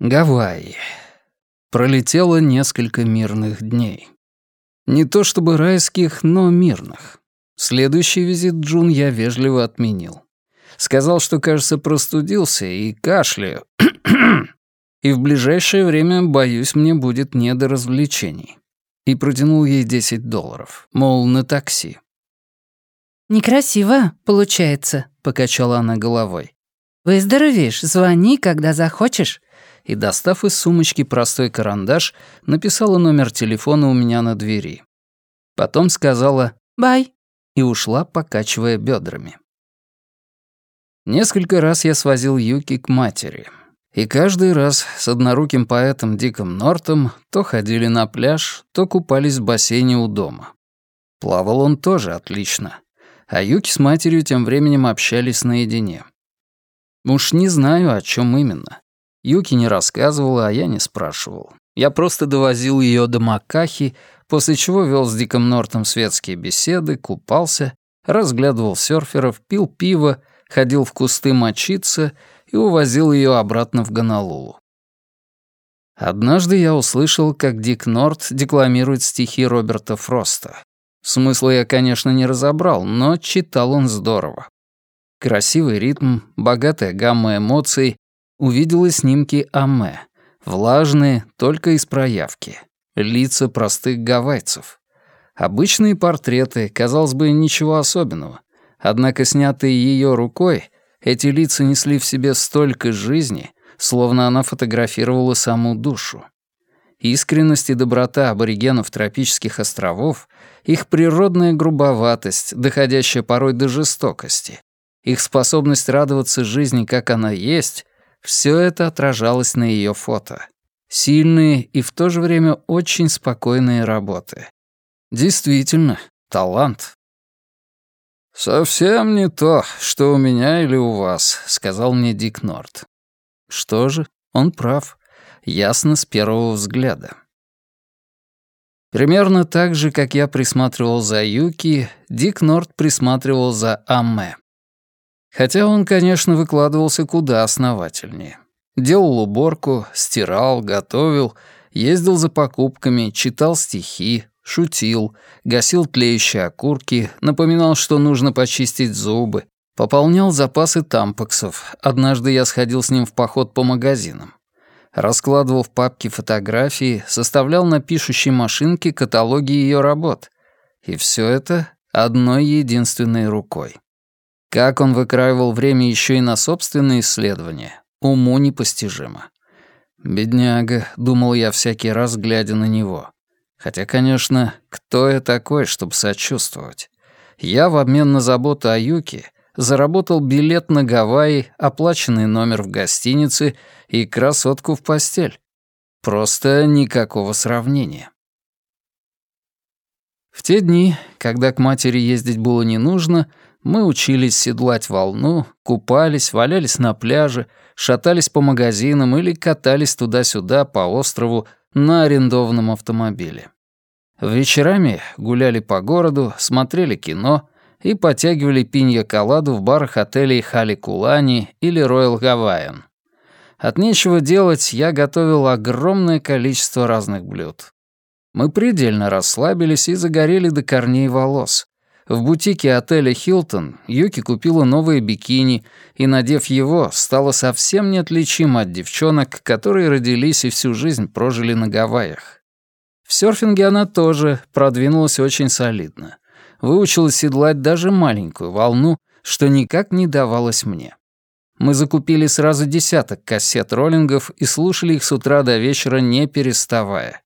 Гавайи. Пролетело несколько мирных дней. Не то чтобы райских, но мирных. Следующий визит Джун я вежливо отменил. Сказал, что, кажется, простудился и кашляю. и в ближайшее время, боюсь, мне будет не до развлечений. И протянул ей 10 долларов, мол, на такси. «Некрасиво, получается», — покачала она головой. «Выздоровеешь, звони, когда захочешь». И, достав из сумочки простой карандаш, написала номер телефона у меня на двери. Потом сказала «Бай» и ушла, покачивая бедрами. Несколько раз я свозил Юки к матери. И каждый раз с одноруким поэтом Диком Нортом то ходили на пляж, то купались в бассейне у дома. Плавал он тоже отлично. А Юки с матерью тем временем общались наедине. Уж не знаю, о чем именно. Юки не рассказывала, а я не спрашивал. Я просто довозил ее до Макахи, после чего вел с Диком Нортом светские беседы, купался, разглядывал серферов, пил пиво, ходил в кусты мочиться и увозил ее обратно в Гонолулу. Однажды я услышал, как Дик Норт декламирует стихи Роберта Фроста. Смысла я, конечно, не разобрал, но читал он здорово. Красивый ритм, богатая гамма эмоций, увидела снимки Аме, влажные, только из проявки, лица простых гавайцев. Обычные портреты, казалось бы, ничего особенного, однако снятые ее рукой, эти лица несли в себе столько жизни, словно она фотографировала саму душу. Искренность и доброта аборигенов тропических островов, их природная грубоватость, доходящая порой до жестокости, их способность радоваться жизни, как она есть, все это отражалось на ее фото. Сильные и в то же время очень спокойные работы. Действительно, талант. «Совсем не то, что у меня или у вас», — сказал мне Дик Норт. Что же, он прав. Ясно с первого взгляда. Примерно так же, как я присматривал за Юки, Дик Норт присматривал за Аме. Хотя он, конечно, выкладывался куда основательнее. Делал уборку, стирал, готовил, ездил за покупками, читал стихи, шутил, гасил тлеющие окурки, напоминал, что нужно почистить зубы, пополнял запасы тампоксов. Однажды я сходил с ним в поход по магазинам. Раскладывал в папки фотографии, составлял на пишущей машинке каталоги ее работ. И все это одной единственной рукой. Как он выкраивал время еще и на собственные исследования, уму непостижимо. «Бедняга», — думал я всякий раз, глядя на него. Хотя, конечно, кто я такой, чтобы сочувствовать? Я в обмен на заботу о Юке заработал билет на Гавайи, оплаченный номер в гостинице и красотку в постель. Просто никакого сравнения. В те дни, когда к матери ездить было не нужно, мы учились седлать волну, купались, валялись на пляже, шатались по магазинам или катались туда-сюда по острову на арендованном автомобиле. Вечерами гуляли по городу, смотрели кино и потягивали пинья-коладу в барах отелей Хали Кулани или Роyal Гавайан. От нечего делать я готовил огромное количество разных блюд. Мы предельно расслабились и загорели до корней волос. В бутике отеля «Хилтон» Юки купила новое бикини и, надев его, стала совсем неотличима от девчонок, которые родились и всю жизнь прожили на Гавайях. В серфинге она тоже продвинулась очень солидно. Выучилась седлать даже маленькую волну, что никак не давалось мне. Мы закупили сразу десяток кассет роллингов и слушали их с утра до вечера, не переставая.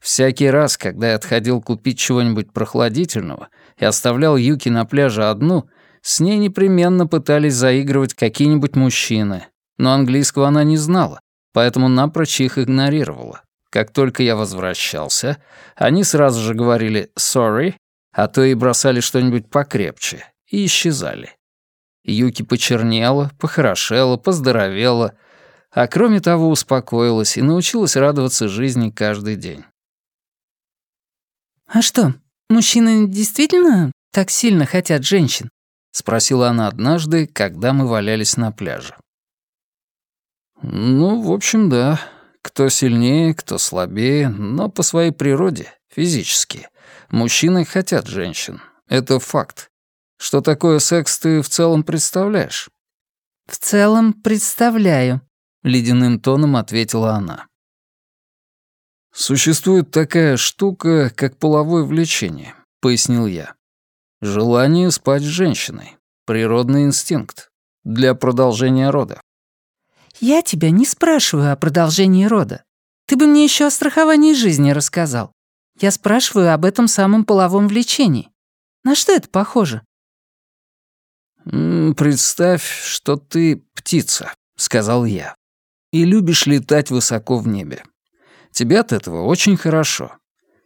Всякий раз, когда я отходил купить чего-нибудь прохладительного и оставлял Юки на пляже одну, с ней непременно пытались заигрывать какие-нибудь мужчины. Но английского она не знала, поэтому напрочь их игнорировала. Как только я возвращался, они сразу же говорили «sorry», а то и бросали что-нибудь покрепче, и исчезали. Юки почернела, похорошела, поздоровела, а кроме того успокоилась и научилась радоваться жизни каждый день. «А что, мужчины действительно так сильно хотят женщин?» — спросила она однажды, когда мы валялись на пляже. «Ну, в общем, да. Кто сильнее, кто слабее, но по своей природе, физически. Мужчины хотят женщин. Это факт. Что такое секс ты в целом представляешь?» «В целом представляю», — ледяным тоном ответила она. «Существует такая штука, как половое влечение», — пояснил я. «Желание спать с женщиной. Природный инстинкт. Для продолжения рода». «Я тебя не спрашиваю о продолжении рода. Ты бы мне еще о страховании жизни рассказал. Я спрашиваю об этом самом половом влечении. На что это похоже?» «Представь, что ты птица», — сказал я, «и любишь летать высоко в небе. Тебе от этого очень хорошо.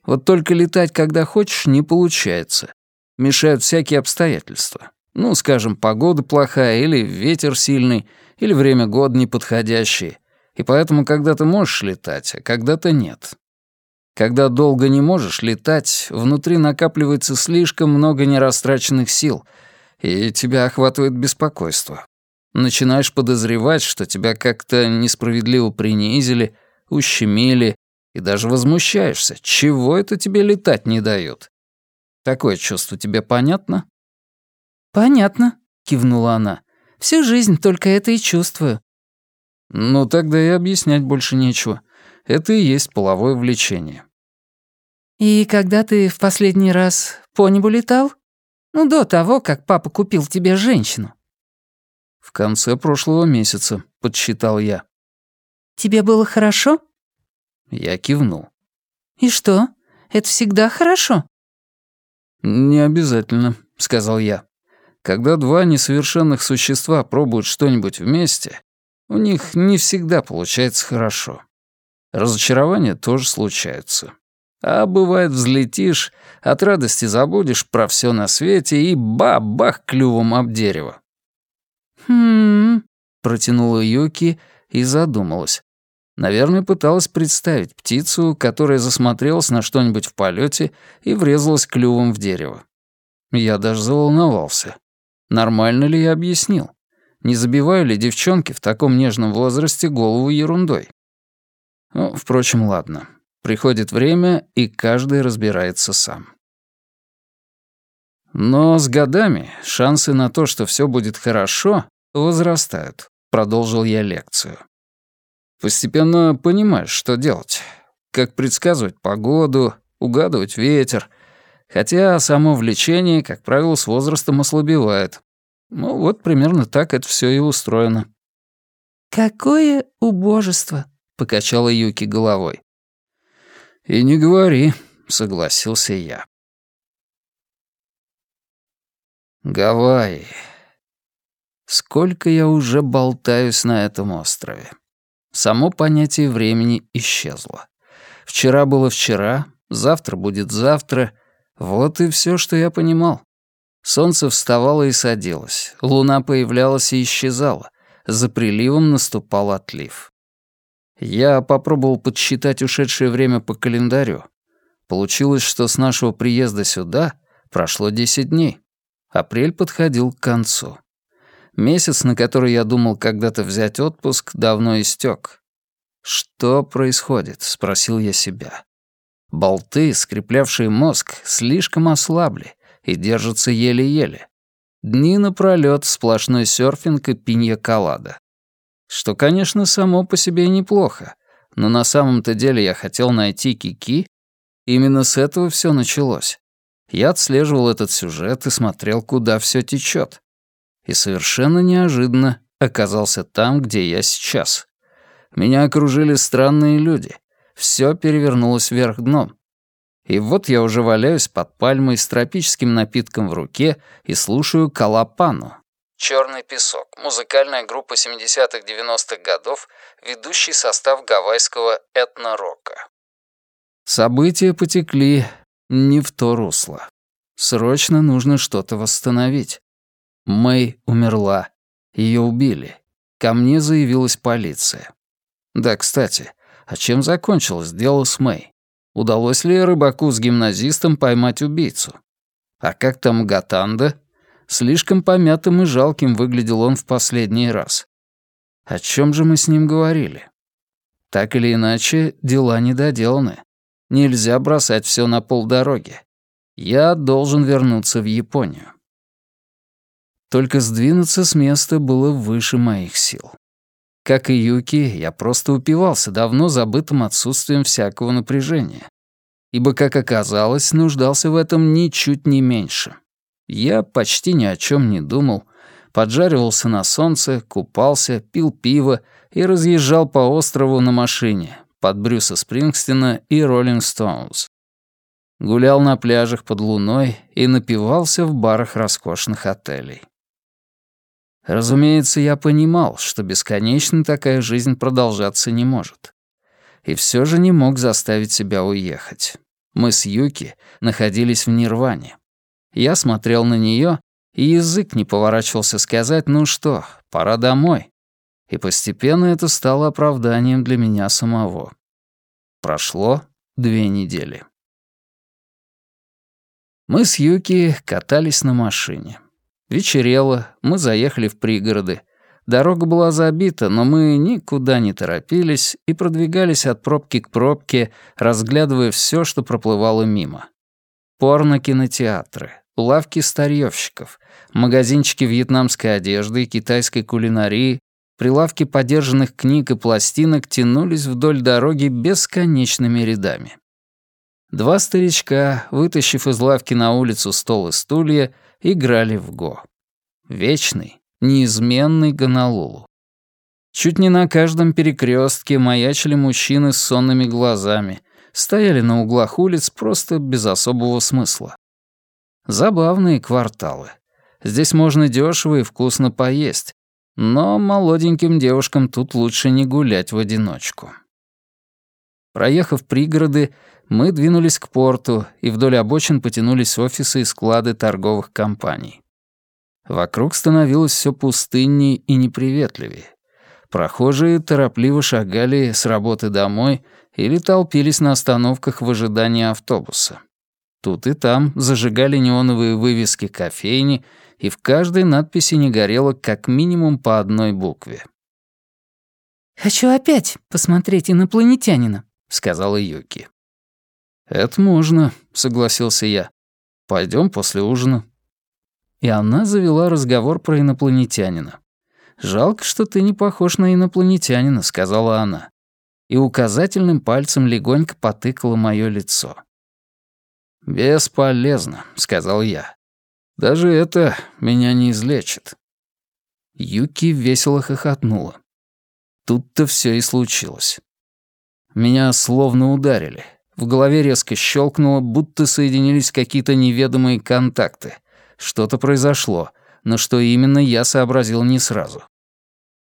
Вот только летать, когда хочешь, не получается. Мешают всякие обстоятельства. Ну, скажем, погода плохая, или ветер сильный, или время года неподходящее. И поэтому когда ты можешь летать, а когда-то нет. Когда долго не можешь летать, внутри накапливается слишком много нерастраченных сил, и тебя охватывает беспокойство. Начинаешь подозревать, что тебя как-то несправедливо принизили, ущемили, и даже возмущаешься, чего это тебе летать не дают. Такое чувство тебе понятно? «Понятно», — кивнула она. «Всю жизнь только это и чувствую». «Ну, тогда и объяснять больше нечего. Это и есть половое влечение». «И когда ты в последний раз по небу летал? Ну, до того, как папа купил тебе женщину». «В конце прошлого месяца», — подсчитал я. «Тебе было хорошо?» Я кивнул. «И что? Это всегда хорошо?» «Не обязательно», — сказал я. «Когда два несовершенных существа пробуют что-нибудь вместе, у них не всегда получается хорошо. Разочарования тоже случаются. А бывает, взлетишь, от радости забудешь про все на свете и бабах клювом об дерево». «Хм...» — протянула Юки и задумалась. Наверное, пыталась представить птицу, которая засмотрелась на что-нибудь в полете и врезалась клювом в дерево. Я даже заволновался. Нормально ли я объяснил? Не забиваю ли девчонки в таком нежном возрасте голову ерундой? Ну, впрочем, ладно. Приходит время, и каждый разбирается сам. Но с годами шансы на то, что все будет хорошо, возрастают, продолжил я лекцию. Постепенно понимаешь, что делать. Как предсказывать погоду, угадывать ветер. Хотя само влечение, как правило, с возрастом ослабевает. Ну вот примерно так это все и устроено. «Какое убожество!» — покачала Юки головой. «И не говори», — согласился я. Гавайи. Сколько я уже болтаюсь на этом острове. Само понятие времени исчезло. Вчера было вчера, завтра будет завтра. Вот и все, что я понимал. Солнце вставало и садилось, луна появлялась и исчезала. За приливом наступал отлив. Я попробовал подсчитать ушедшее время по календарю. Получилось, что с нашего приезда сюда прошло 10 дней. Апрель подходил к концу. Месяц, на который я думал когда-то взять отпуск, давно истек. «Что происходит?» — спросил я себя. Болты, скреплявшие мозг, слишком ослабли и держатся еле-еле. Дни напролёт сплошной серфинг и пинья-колада. Что, конечно, само по себе неплохо, но на самом-то деле я хотел найти Кики. Именно с этого все началось. Я отслеживал этот сюжет и смотрел, куда все течет и совершенно неожиданно оказался там, где я сейчас. Меня окружили странные люди. Все перевернулось вверх дном. И вот я уже валяюсь под пальмой с тропическим напитком в руке и слушаю Калапану. Черный песок. Музыкальная группа 70-х-90-х годов, ведущий состав гавайского этно-рока. События потекли не в то русло. Срочно нужно что-то восстановить. Мэй умерла. Ее убили. Ко мне заявилась полиция. Да, кстати, а чем закончилось дело с Мэй? Удалось ли рыбаку с гимназистом поймать убийцу? А как там Гатанда? Слишком помятым и жалким выглядел он в последний раз. О чем же мы с ним говорили? Так или иначе, дела недоделаны. Нельзя бросать все на полдороги. Я должен вернуться в Японию. Только сдвинуться с места было выше моих сил. Как и Юки, я просто упивался давно забытым отсутствием всякого напряжения. Ибо, как оказалось, нуждался в этом ничуть не меньше. Я почти ни о чем не думал, поджаривался на солнце, купался, пил пиво и разъезжал по острову на машине под Брюса Спрингстина и Роллинг Стоунс. Гулял на пляжах под луной и напивался в барах роскошных отелей. Разумеется, я понимал, что бесконечно такая жизнь продолжаться не может. И все же не мог заставить себя уехать. Мы с Юки находились в нирване. Я смотрел на нее, и язык не поворачивался сказать «ну что, пора домой». И постепенно это стало оправданием для меня самого. Прошло две недели. Мы с Юки катались на машине. Вечерело, мы заехали в пригороды. Дорога была забита, но мы никуда не торопились и продвигались от пробки к пробке, разглядывая все, что проплывало мимо. Порно-кинотеатры, лавки старьёвщиков, магазинчики вьетнамской одежды и китайской кулинарии, прилавки подержанных книг и пластинок тянулись вдоль дороги бесконечными рядами. Два старичка, вытащив из лавки на улицу стол и стулья, играли в го. Вечный, неизменный Гонолулу. Чуть не на каждом перекрестке маячили мужчины с сонными глазами, стояли на углах улиц просто без особого смысла. Забавные кварталы. Здесь можно дешево и вкусно поесть, но молоденьким девушкам тут лучше не гулять в одиночку. Проехав пригороды, мы двинулись к порту и вдоль обочин потянулись офисы и склады торговых компаний. Вокруг становилось все пустыннее и неприветливее. Прохожие торопливо шагали с работы домой или толпились на остановках в ожидании автобуса. Тут и там зажигали неоновые вывески кофейни, и в каждой надписи не горело как минимум по одной букве. «Хочу опять посмотреть инопланетянина», — сказала Юки. «Это можно», — согласился я. Пойдем после ужина». И она завела разговор про инопланетянина. «Жалко, что ты не похож на инопланетянина», — сказала она. И указательным пальцем легонько потыкала мое лицо. «Бесполезно», — сказал я. «Даже это меня не излечит». Юки весело хохотнула. Тут-то все и случилось. Меня словно ударили. В голове резко щелкнуло, будто соединились какие-то неведомые контакты. Что-то произошло, но что именно, я сообразил не сразу.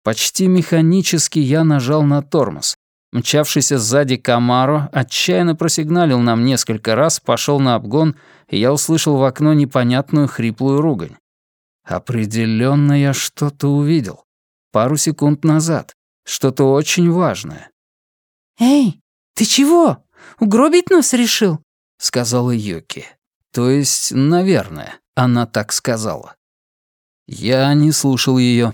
Почти механически я нажал на тормоз. Мчавшийся сзади Камаро отчаянно просигналил нам несколько раз, пошел на обгон, и я услышал в окно непонятную хриплую ругань. Определенно я что-то увидел. Пару секунд назад. Что-то очень важное. «Эй, ты чего?» Угробить нас решил?» — сказала Юки. То есть, наверное, она так сказала. Я не слушал ее.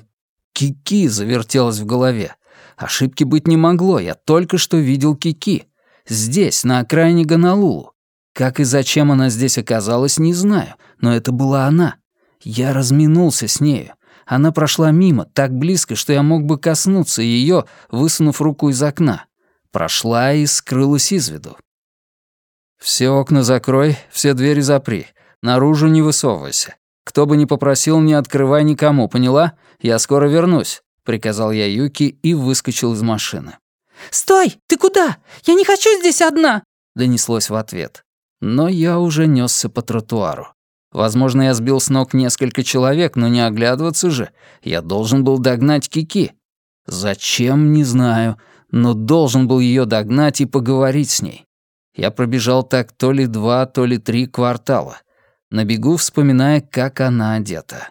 Кики завертелась в голове. Ошибки быть не могло, я только что видел Кики. Здесь, на окраине Гонолулу. Как и зачем она здесь оказалась, не знаю, но это была она. Я разминулся с нею. Она прошла мимо, так близко, что я мог бы коснуться ее, высунув руку из окна. Прошла и скрылась из виду. «Все окна закрой, все двери запри. Наружу не высовывайся. Кто бы ни попросил, не открывай никому, поняла? Я скоро вернусь», — приказал я Юки и выскочил из машины. «Стой! Ты куда? Я не хочу здесь одна!» — донеслось в ответ. Но я уже несся по тротуару. Возможно, я сбил с ног несколько человек, но не оглядываться же. Я должен был догнать Кики. Зачем, не знаю но должен был ее догнать и поговорить с ней. Я пробежал так то ли два, то ли три квартала. На бегу вспоминая, как она одета.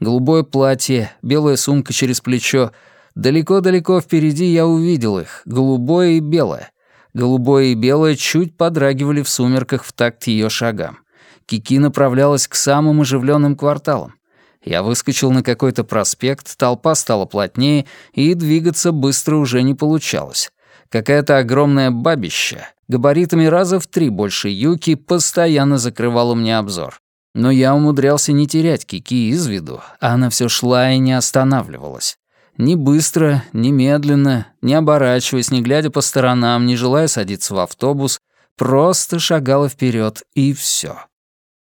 Голубое платье, белая сумка через плечо. Далеко-далеко впереди я увидел их, голубое и белое. Голубое и белое чуть подрагивали в сумерках в такт ее шагам. Кики направлялась к самым оживленным кварталам. Я выскочил на какой-то проспект, толпа стала плотнее, и двигаться быстро уже не получалось. Какая-то огромная бабища, габаритами раза в три больше юки, постоянно закрывала мне обзор. Но я умудрялся не терять Кики из виду, а она все шла и не останавливалась. Ни быстро, ни медленно, не оборачиваясь, не глядя по сторонам, не желая садиться в автобус, просто шагала вперед и все.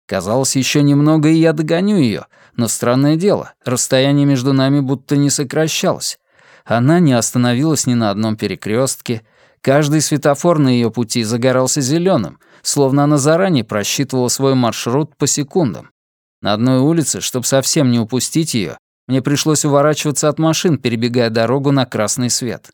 Казалось, еще немного, и я догоню ее, но странное дело, расстояние между нами будто не сокращалось. Она не остановилась ни на одном перекрестке, каждый светофор на ее пути загорался зеленым, словно она заранее просчитывала свой маршрут по секундам. На одной улице, чтобы совсем не упустить ее, мне пришлось уворачиваться от машин, перебегая дорогу на красный свет.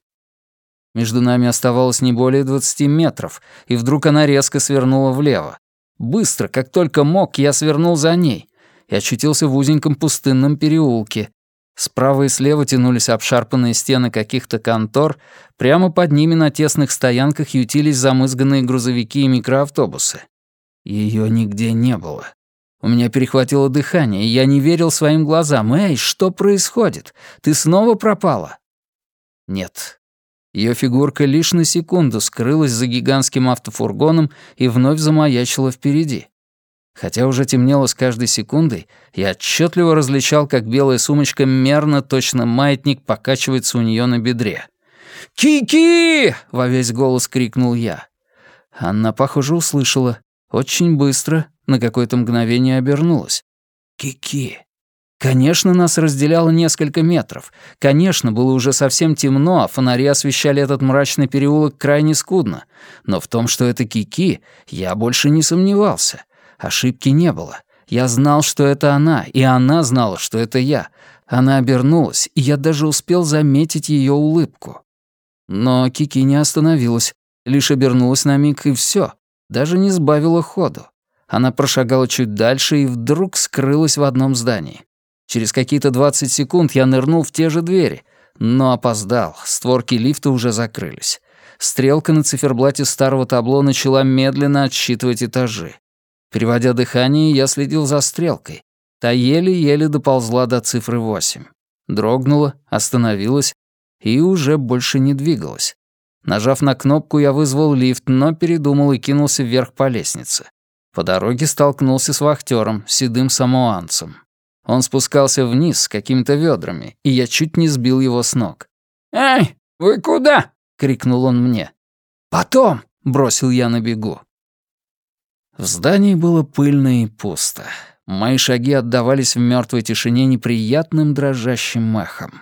Между нами оставалось не более 20 метров, и вдруг она резко свернула влево. Быстро, как только мог, я свернул за ней и очутился в узеньком пустынном переулке. Справа и слева тянулись обшарпанные стены каких-то контор, прямо под ними на тесных стоянках ютились замызганные грузовики и микроавтобусы. Ее нигде не было. У меня перехватило дыхание, и я не верил своим глазам. «Эй, что происходит? Ты снова пропала?» Нет. Ее фигурка лишь на секунду скрылась за гигантским автофургоном и вновь замаячила впереди. Хотя уже темнело с каждой секундой, я отчетливо различал, как белая сумочка мерно, точно маятник, покачивается у нее на бедре. «Ки-ки!» — во весь голос крикнул я. Она, похоже, услышала. Очень быстро, на какое-то мгновение обернулась. Кики. Конечно, нас разделяло несколько метров. Конечно, было уже совсем темно, а фонари освещали этот мрачный переулок крайне скудно. Но в том, что это Кики, я больше не сомневался. Ошибки не было. Я знал, что это она, и она знала, что это я. Она обернулась, и я даже успел заметить ее улыбку. Но Кики не остановилась, лишь обернулась на миг, и все, даже не сбавила ходу. Она прошагала чуть дальше и вдруг скрылась в одном здании. Через какие-то 20 секунд я нырнул в те же двери, но опоздал, створки лифта уже закрылись. Стрелка на циферблате старого табло начала медленно отсчитывать этажи. Переводя дыхание, я следил за стрелкой. Та еле-еле доползла до цифры 8. Дрогнула, остановилась и уже больше не двигалась. Нажав на кнопку, я вызвал лифт, но передумал и кинулся вверх по лестнице. По дороге столкнулся с вахтером, седым самоанцем. Он спускался вниз с какими-то ведрами, и я чуть не сбил его с ног. «Эй, вы куда?» — крикнул он мне. «Потом!» — бросил я на бегу. В здании было пыльно и пусто. Мои шаги отдавались в мертвой тишине неприятным дрожащим эхом.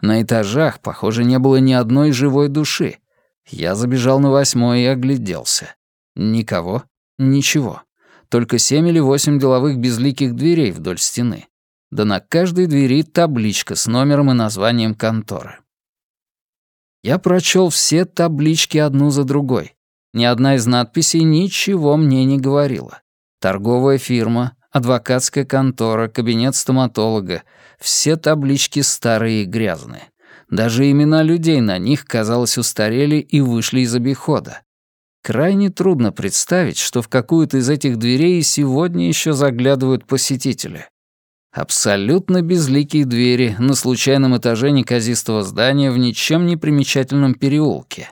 На этажах, похоже, не было ни одной живой души. Я забежал на восьмой и огляделся. Никого, ничего только семь или восемь деловых безликих дверей вдоль стены. Да на каждой двери табличка с номером и названием конторы. Я прочел все таблички одну за другой. Ни одна из надписей ничего мне не говорила. Торговая фирма, адвокатская контора, кабинет стоматолога — все таблички старые и грязные. Даже имена людей на них, казалось, устарели и вышли из обихода. Крайне трудно представить, что в какую-то из этих дверей сегодня еще заглядывают посетители. Абсолютно безликие двери на случайном этаже неказистого здания в ничем не примечательном переулке.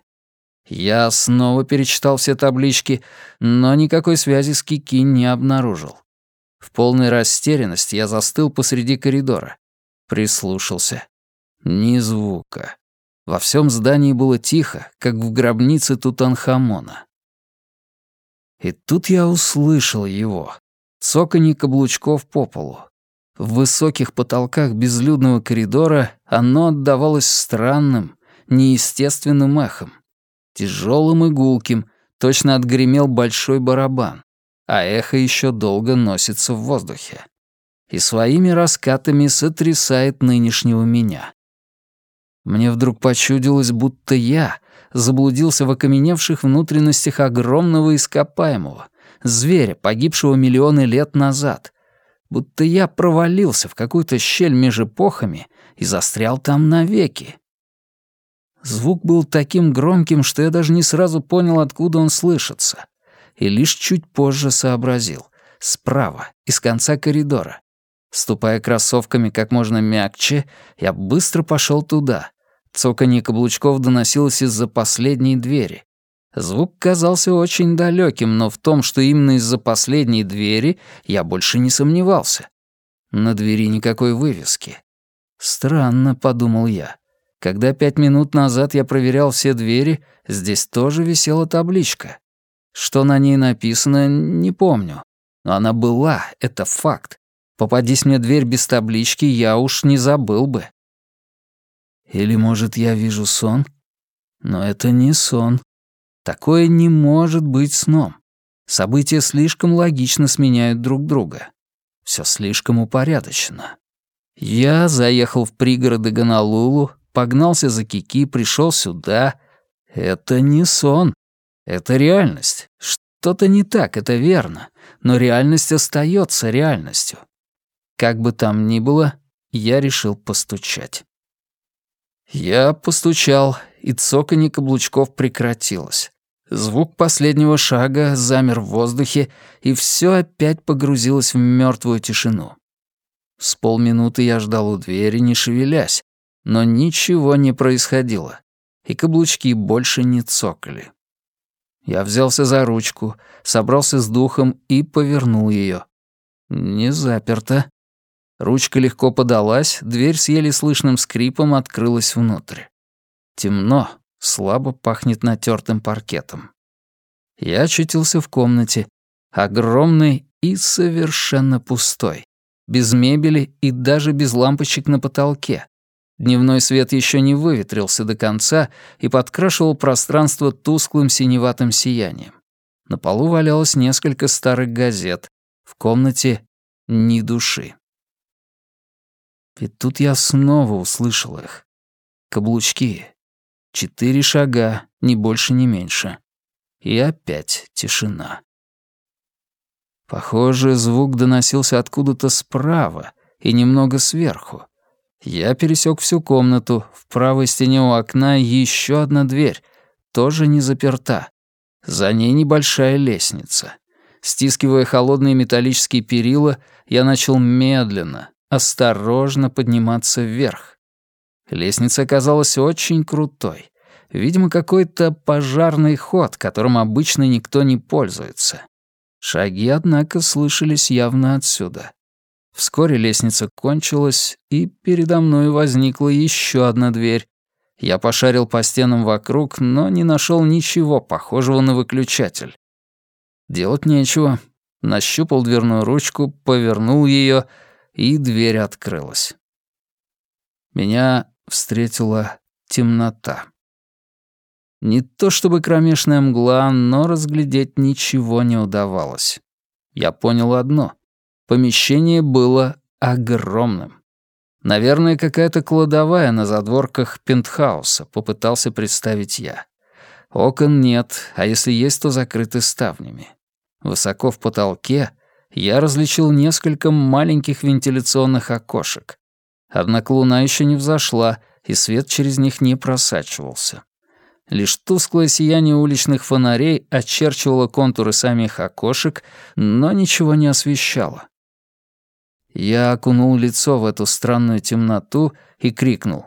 Я снова перечитал все таблички, но никакой связи с Кики не обнаружил. В полной растерянности я застыл посреди коридора. Прислушался. Ни звука. Во всем здании было тихо, как в гробнице Тутанхамона. И тут я услышал его. Цоканье каблучков по полу. В высоких потолках безлюдного коридора оно отдавалось странным, неестественным эхом. Тяжелым и гулким, точно отгремел большой барабан, а эхо еще долго носится в воздухе. И своими раскатами сотрясает нынешнего меня. Мне вдруг почудилось, будто я заблудился в окаменевших внутренностях огромного ископаемого, зверя, погибшего миллионы лет назад. Будто я провалился в какую-то щель между эпохами и застрял там навеки. Звук был таким громким, что я даже не сразу понял, откуда он слышится. И лишь чуть позже сообразил. Справа, из конца коридора. Ступая кроссовками как можно мягче, я быстро пошел туда. Цоканье каблучков доносилось из-за последней двери. Звук казался очень далеким, но в том, что именно из-за последней двери, я больше не сомневался. На двери никакой вывески. «Странно», — подумал я. Когда пять минут назад я проверял все двери, здесь тоже висела табличка. Что на ней написано, не помню. Но она была, это факт. Попадись мне дверь без таблички, я уж не забыл бы. Или, может, я вижу сон? Но это не сон. Такое не может быть сном. События слишком логично сменяют друг друга. Все слишком упорядочено. Я заехал в пригороды Гонолулу, погнался за Кики, пришел сюда. Это не сон. Это реальность. Что-то не так, это верно. Но реальность остается реальностью. Как бы там ни было, я решил постучать. Я постучал, и цоканье каблучков прекратилось. Звук последнего шага замер в воздухе, и все опять погрузилось в мертвую тишину. С полминуты я ждал у двери, не шевелясь, но ничего не происходило, и каблучки больше не цокали. Я взялся за ручку, собрался с духом и повернул ее. Не заперто. Ручка легко подалась, дверь с еле слышным скрипом открылась внутрь. Темно, слабо пахнет натертым паркетом. Я очутился в комнате, огромной и совершенно пустой, без мебели и даже без лампочек на потолке. Дневной свет еще не выветрился до конца и подкрашивал пространство тусклым синеватым сиянием. На полу валялось несколько старых газет. В комнате ни души. И тут я снова услышал их. Каблучки. Четыре шага, ни больше, ни меньше. И опять тишина. Похоже, звук доносился откуда-то справа и немного сверху. Я пересек всю комнату. В правой стене у окна еще одна дверь, тоже не заперта. За ней небольшая лестница. Стискивая холодные металлические перила, я начал медленно, осторожно подниматься вверх. Лестница оказалась очень крутой. Видимо, какой-то пожарный ход, которым обычно никто не пользуется. Шаги, однако, слышались явно отсюда. Вскоре лестница кончилась, и передо мной возникла еще одна дверь. Я пошарил по стенам вокруг, но не нашел ничего похожего на выключатель. Делать нечего. Нащупал дверную ручку, повернул ее — и дверь открылась. Меня встретила темнота. Не то чтобы кромешная мгла, но разглядеть ничего не удавалось. Я понял одно. Помещение было огромным. Наверное, какая-то кладовая на задворках пентхауса, попытался представить я. Окон нет, а если есть, то закрыты ставнями. Высоко в потолке я различил несколько маленьких вентиляционных окошек. Однако луна еще не взошла, и свет через них не просачивался. Лишь тусклое сияние уличных фонарей очерчивало контуры самих окошек, но ничего не освещало. Я окунул лицо в эту странную темноту и крикнул.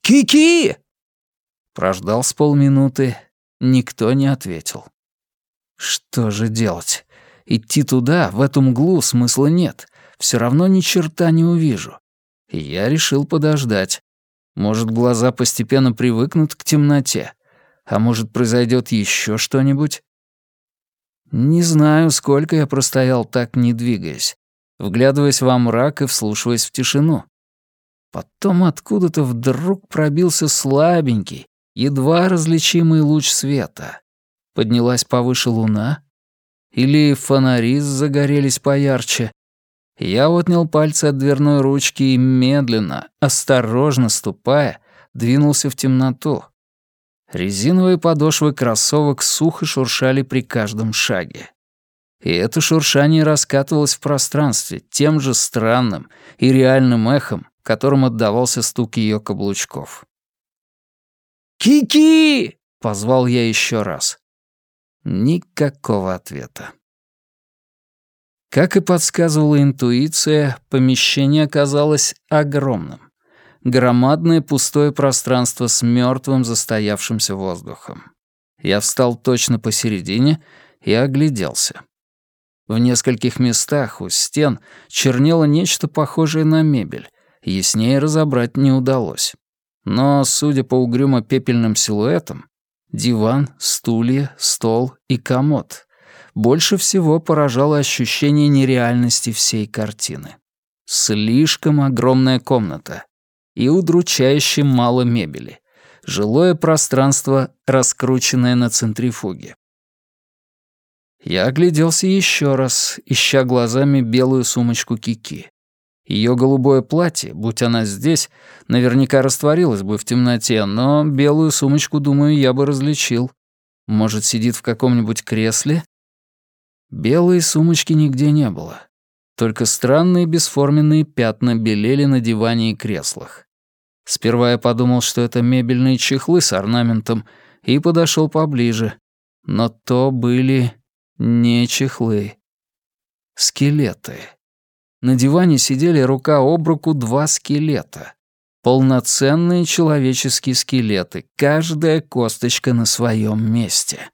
«Ки-ки!» Прождал с полминуты, никто не ответил. Что же делать? Идти туда, в эту мглу, смысла нет. Все равно ни черта не увижу. Я решил подождать. Может, глаза постепенно привыкнут к темноте. А может, произойдет еще что-нибудь? Не знаю, сколько я простоял так, не двигаясь, вглядываясь во мрак и вслушиваясь в тишину. Потом откуда-то вдруг пробился слабенький, едва различимый луч света. Поднялась повыше луна, или фонари загорелись поярче. Я отнял пальцы от дверной ручки и медленно, осторожно ступая, двинулся в темноту. Резиновые подошвы кроссовок сухо шуршали при каждом шаге. И это шуршание раскатывалось в пространстве тем же странным и реальным эхом, которым отдавался стук ее каблучков. «Ки-ки!» — позвал я еще раз. Никакого ответа. Как и подсказывала интуиция, помещение оказалось огромным. Громадное пустое пространство с мертвым застоявшимся воздухом. Я встал точно посередине и огляделся. В нескольких местах у стен чернело нечто похожее на мебель, яснее разобрать не удалось. Но, судя по угрюмо-пепельным силуэтам, диван, стулья, стол и комод больше всего поражало ощущение нереальности всей картины. Слишком огромная комната и удручающе мало мебели. Жилое пространство, раскрученное на центрифуге. Я огляделся еще раз, ища глазами белую сумочку Кики. Ее голубое платье, будь она здесь, наверняка растворилось бы в темноте, но белую сумочку, думаю, я бы различил. Может, сидит в каком-нибудь кресле Белой сумочки нигде не было. Только странные бесформенные пятна белели на диване и креслах. Сперва я подумал, что это мебельные чехлы с орнаментом, и подошел поближе. Но то были не чехлы. Скелеты. На диване сидели рука об руку два скелета. Полноценные человеческие скелеты, каждая косточка на своем месте.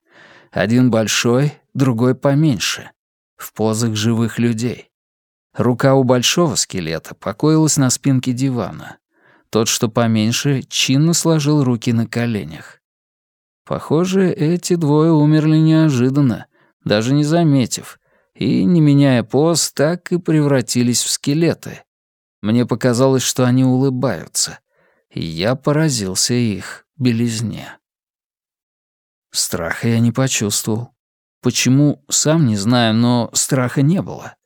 Один большой, другой поменьше, в позах живых людей. Рука у большого скелета покоилась на спинке дивана. Тот, что поменьше, чинно сложил руки на коленях. Похоже, эти двое умерли неожиданно, даже не заметив, и, не меняя поз, так и превратились в скелеты. Мне показалось, что они улыбаются, и я поразился их белизне. Страха я не почувствовал. Почему, сам не знаю, но страха не было.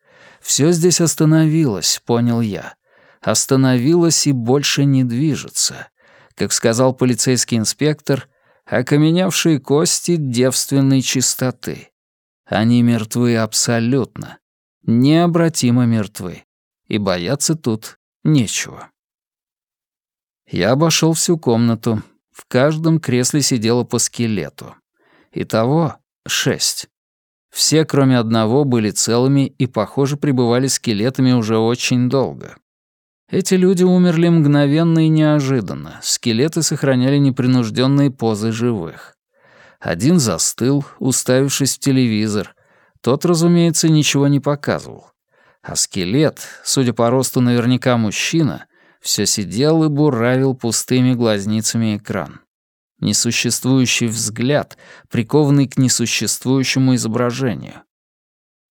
Все здесь остановилось, понял я. Остановилось и больше не движется. Как сказал полицейский инспектор, окаменевшие кости девственной чистоты. Они мертвы абсолютно, необратимо мертвы. И бояться тут нечего. Я обошел всю комнату. В каждом кресле сидело по скелету. Итого Шесть. Все, кроме одного, были целыми и, похоже, пребывали скелетами уже очень долго. Эти люди умерли мгновенно и неожиданно. Скелеты сохраняли непринужденные позы живых. Один застыл, уставившись в телевизор. Тот, разумеется, ничего не показывал. А скелет, судя по росту наверняка мужчина, все сидел и буравил пустыми глазницами экран несуществующий взгляд, прикованный к несуществующему изображению.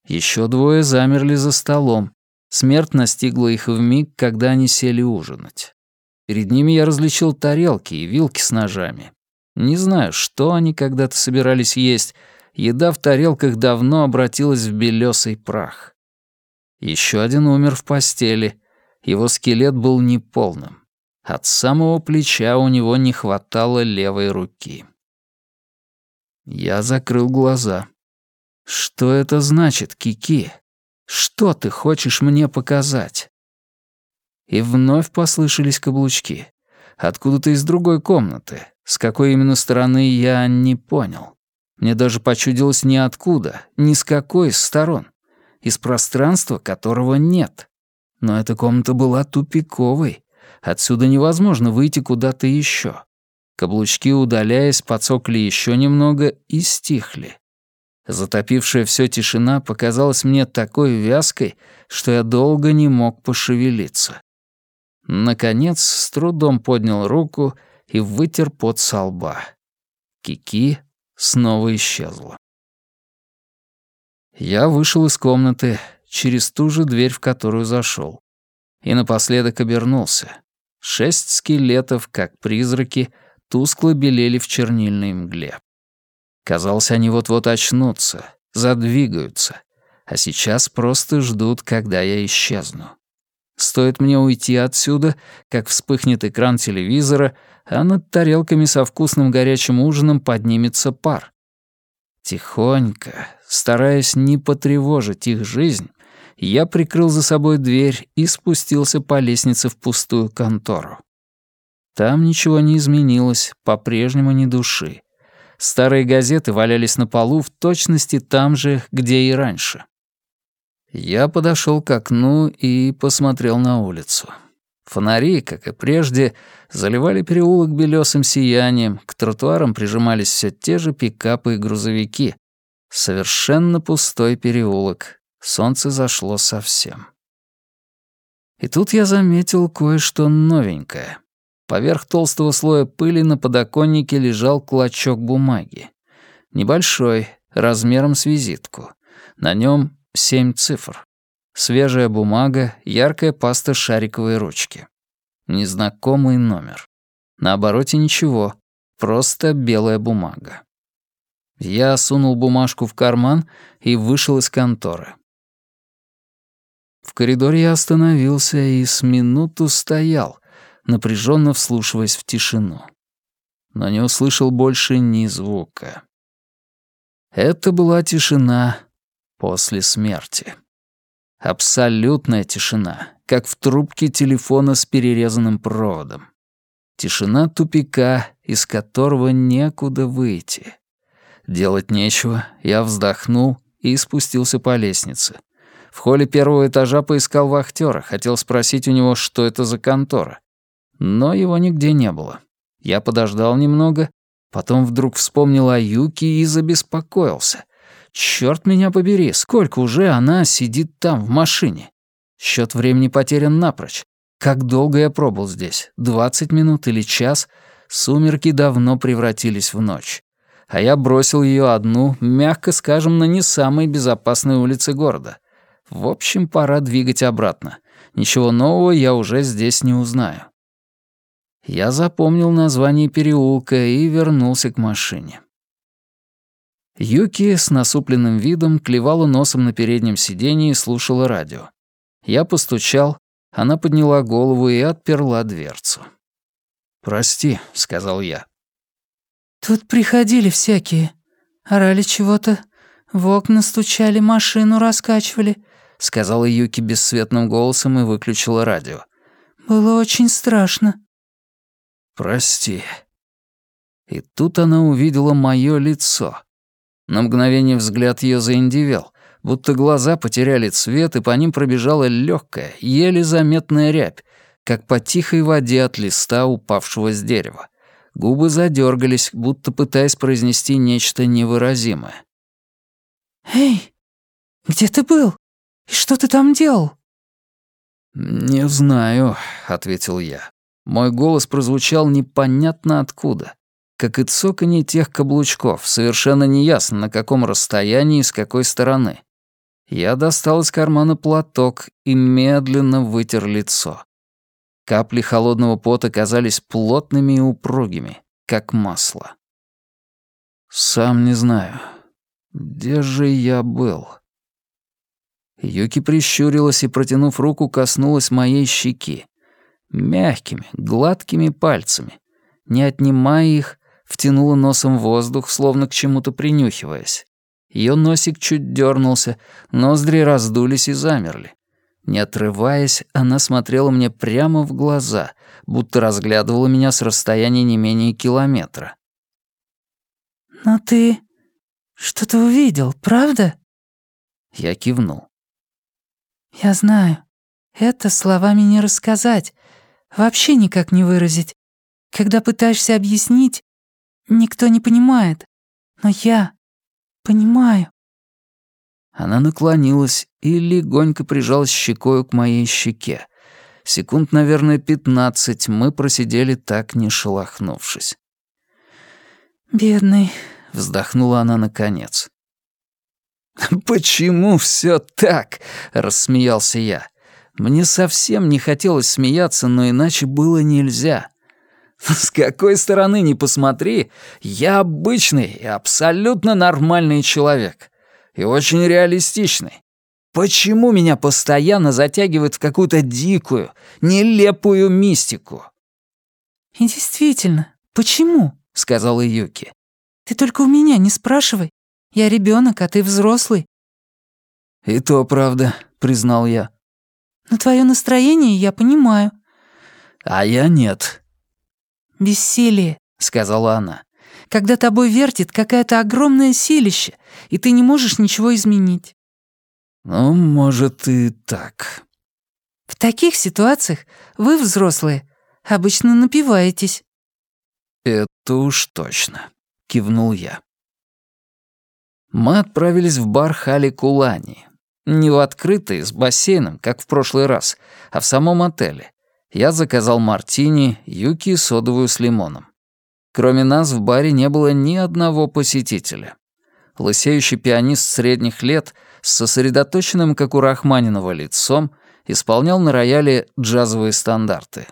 Еще двое замерли за столом. Смерть настигла их в миг, когда они сели ужинать. Перед ними я различил тарелки и вилки с ножами. Не знаю, что они когда-то собирались есть. Еда в тарелках давно обратилась в белесый прах. Еще один умер в постели. Его скелет был неполным. От самого плеча у него не хватало левой руки. Я закрыл глаза. «Что это значит, Кики? Что ты хочешь мне показать?» И вновь послышались каблучки. Откуда-то из другой комнаты. С какой именно стороны, я не понял. Мне даже почудилось ниоткуда, ни с какой из сторон. Из пространства, которого нет. Но эта комната была тупиковой. Отсюда невозможно выйти куда-то еще. Каблучки, удаляясь, подсокли еще немного и стихли. Затопившая все тишина показалась мне такой вязкой, что я долго не мог пошевелиться. Наконец, с трудом поднял руку и вытер пот со лба. Кики снова исчезла. Я вышел из комнаты через ту же дверь, в которую зашел, и напоследок обернулся. Шесть скелетов, как призраки, тускло белели в чернильной мгле. Казалось, они вот-вот очнутся, задвигаются, а сейчас просто ждут, когда я исчезну. Стоит мне уйти отсюда, как вспыхнет экран телевизора, а над тарелками со вкусным горячим ужином поднимется пар. Тихонько, стараясь не потревожить их жизнь, я прикрыл за собой дверь и спустился по лестнице в пустую контору. Там ничего не изменилось, по-прежнему ни души. Старые газеты валялись на полу в точности там же, где и раньше. Я подошел к окну и посмотрел на улицу. Фонари, как и прежде, заливали переулок белесым сиянием, к тротуарам прижимались все те же пикапы и грузовики. Совершенно пустой переулок. Солнце зашло совсем. И тут я заметил кое-что новенькое. Поверх толстого слоя пыли на подоконнике лежал клочок бумаги. Небольшой, размером с визитку. На нем семь цифр. Свежая бумага, яркая паста шариковой ручки. Незнакомый номер. На обороте ничего, просто белая бумага. Я сунул бумажку в карман и вышел из конторы. В коридоре я остановился и с минуту стоял, напряженно вслушиваясь в тишину. Но не услышал больше ни звука. Это была тишина после смерти. Абсолютная тишина, как в трубке телефона с перерезанным проводом. Тишина тупика, из которого некуда выйти. Делать нечего, я вздохнул и спустился по лестнице. В холле первого этажа поискал вахтера, хотел спросить у него, что это за контора. Но его нигде не было. Я подождал немного, потом вдруг вспомнил о Юке и забеспокоился. Черт меня побери, сколько уже она сидит там, в машине. Счет времени потерян напрочь. Как долго я пробыл здесь? Двадцать минут или час? Сумерки давно превратились в ночь. А я бросил ее одну, мягко скажем, на не самой безопасной улице города. В общем, пора двигать обратно. Ничего нового я уже здесь не узнаю. Я запомнил название переулка и вернулся к машине. Юки с насупленным видом клевала носом на переднем сиденье и слушала радио. Я постучал, она подняла голову и отперла дверцу. «Прости», — сказал я. «Тут приходили всякие. Орали чего-то, в окна стучали, машину раскачивали сказала Юки бесцветным голосом и выключила радио. «Было очень страшно». «Прости». И тут она увидела мое лицо. На мгновение взгляд ее заиндивел, будто глаза потеряли цвет, и по ним пробежала легкая, еле заметная рябь, как по тихой воде от листа, упавшего с дерева. Губы задергались, будто пытаясь произнести нечто невыразимое. «Эй, где ты был?» «И что ты там делал?» «Не знаю», — ответил я. Мой голос прозвучал непонятно откуда, как и цоканье тех каблучков, совершенно неясно, на каком расстоянии и с какой стороны. Я достал из кармана платок и медленно вытер лицо. Капли холодного пота казались плотными и упругими, как масло. Сам не знаю, где же я был. Юки прищурилась и, протянув руку, коснулась моей щеки. Мягкими, гладкими пальцами. Не отнимая их, втянула носом воздух, словно к чему-то принюхиваясь. Ее носик чуть дернулся, ноздри раздулись и замерли. Не отрываясь, она смотрела мне прямо в глаза, будто разглядывала меня с расстояния не менее километра. «Но ты что-то увидел, правда?» Я кивнул. «Я знаю. Это словами не рассказать, вообще никак не выразить. Когда пытаешься объяснить, никто не понимает. Но я понимаю». Она наклонилась и легонько прижалась щекою к моей щеке. Секунд, наверное, пятнадцать мы просидели так, не шелохнувшись. «Бедный», — вздохнула она наконец. «Почему все так?» — рассмеялся я. Мне совсем не хотелось смеяться, но иначе было нельзя. С какой стороны ни посмотри, я обычный и абсолютно нормальный человек. И очень реалистичный. Почему меня постоянно затягивают в какую-то дикую, нелепую мистику? «И действительно, почему?» — сказала Юки. «Ты только у меня не спрашивай. Я ребенок, а ты взрослый». «И то правда», — признал я. «Но твое настроение я понимаю». «А я нет». «Бессилие», — сказала она. «Когда тобой вертит какая-то огромная силища, и ты не можешь ничего изменить». Ну, может и так. В таких ситуациях вы, взрослые, обычно напиваетесь. Это уж точно, кивнул я. Мы отправились в бар Хали Кулани. Не в открытый, с бассейном, как в прошлый раз, а в самом отеле. Я заказал мартини, юки и содовую с лимоном. Кроме нас в баре не было ни одного посетителя. Лысеющий пианист средних лет с сосредоточенным, как у Рахманинова, лицом исполнял на рояле джазовые стандарты.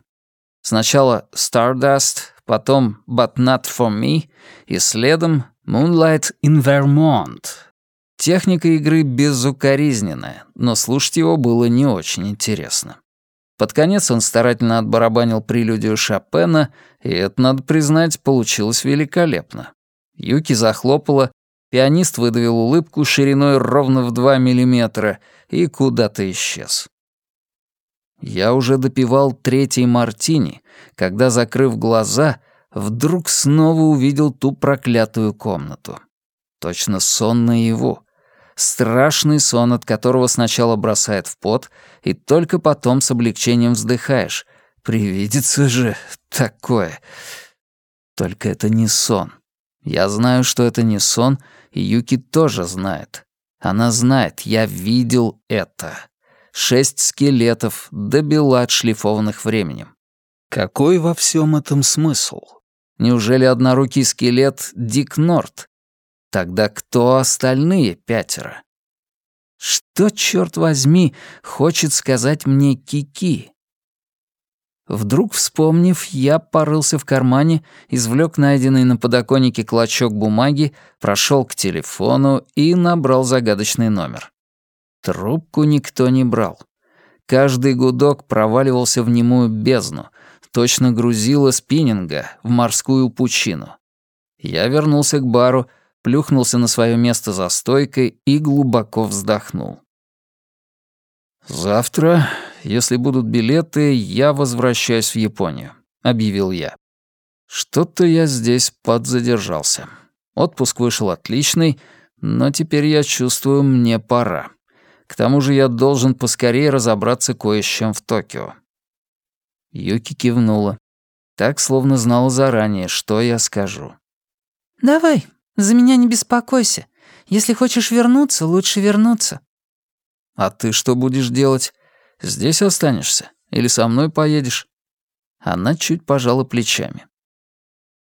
Сначала «Stardust», потом «But Not For Me» и следом «Moonlight in Vermont». Техника игры безукоризненная, но слушать его было не очень интересно. Под конец он старательно отбарабанил прелюдию Шопена, и это, надо признать, получилось великолепно. Юки захлопала, пианист выдавил улыбку шириной ровно в 2 миллиметра и куда-то исчез. Я уже допивал третий мартини, когда, закрыв глаза, вдруг снова увидел ту проклятую комнату. Точно сон наяву. Страшный сон, от которого сначала бросает в пот, и только потом с облегчением вздыхаешь. Привидится же такое. Только это не сон. Я знаю, что это не сон, и Юки тоже знает. Она знает, я видел это. Шесть скелетов, до бела отшлифованных временем. Какой во всем этом смысл? Неужели однорукий скелет Дик Норт, Тогда кто остальные пятеро? Что, черт возьми, хочет сказать мне Кики? Вдруг вспомнив, я порылся в кармане, извлек найденный на подоконнике клочок бумаги, прошел к телефону и набрал загадочный номер. Трубку никто не брал. Каждый гудок проваливался в немую бездну, точно грузило спиннинга в морскую пучину. Я вернулся к бару, плюхнулся на свое место за стойкой и глубоко вздохнул. «Завтра, если будут билеты, я возвращаюсь в Японию», — объявил я. «Что-то я здесь подзадержался. Отпуск вышел отличный, но теперь я чувствую, мне пора. К тому же я должен поскорее разобраться кое с чем в Токио». Юки кивнула, так словно знала заранее, что я скажу. «Давай, за меня не беспокойся. Если хочешь вернуться, лучше вернуться». «А ты что будешь делать? Здесь останешься? Или со мной поедешь?» Она чуть пожала плечами.